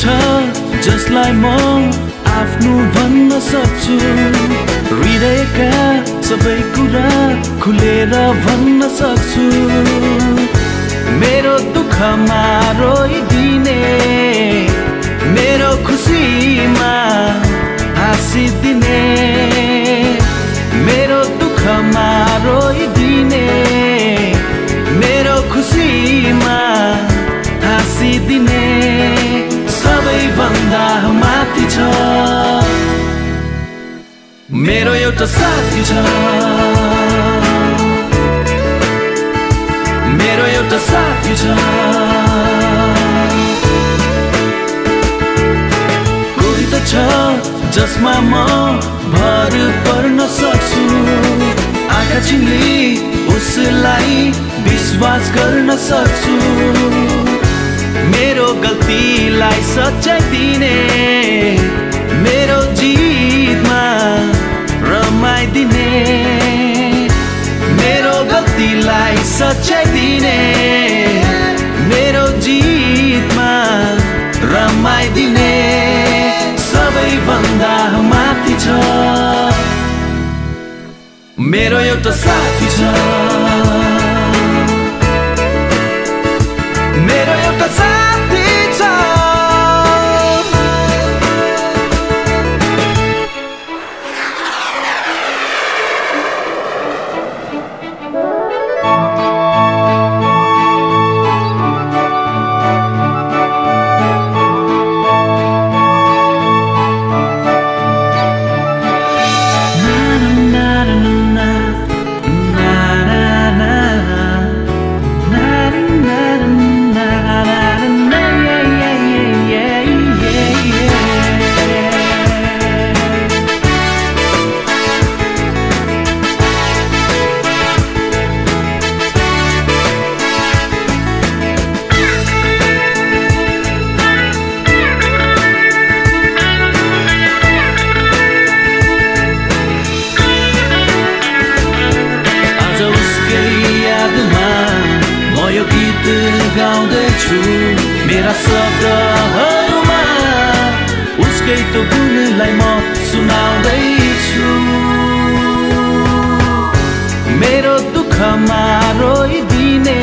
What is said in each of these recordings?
छ जसलाई म आफ्नो भन्न सक्छु। हृदयका सबै कुरा खुलेर भन्न सक्छु। मेरो दुःखमा रोइदिने सबैभन्दा माथि छ। मेरो एउटा साथी छ। मेरो एउटा साथी छ। कोही त छ जसमा म भर पर्न सक्छु। आँखा चिन्ली उसलाई विश्वास गर्न सक्छु। मेरो गल्तीलाई सच्याइ दिने मेरो जितमा रमाइदिने मेरो गल्तीलाई सच्याइ दिने मेरो जितमा रमाइदिने सबैभन्दा माथि छ मेरो एउटा साथी छ। गाउँदैछु मेरा शब्दहरूमा उसकै त्यो गुणलाई म सुनाउँदैछु। मेरो दुःखमा रोइदिने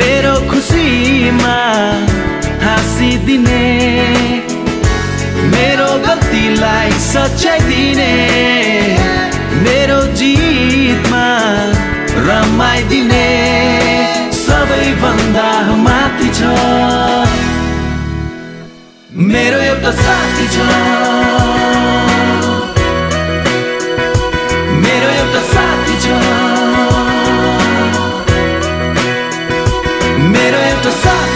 मेरो खुसीमा हाँसिदिने मेरो गल्तीलाई सच्याइदिने मेरो जितमा रमाइदिने। मेरो एउटा साथी छ। मेरो एउटा साथी छ। मेरो एउटा साथी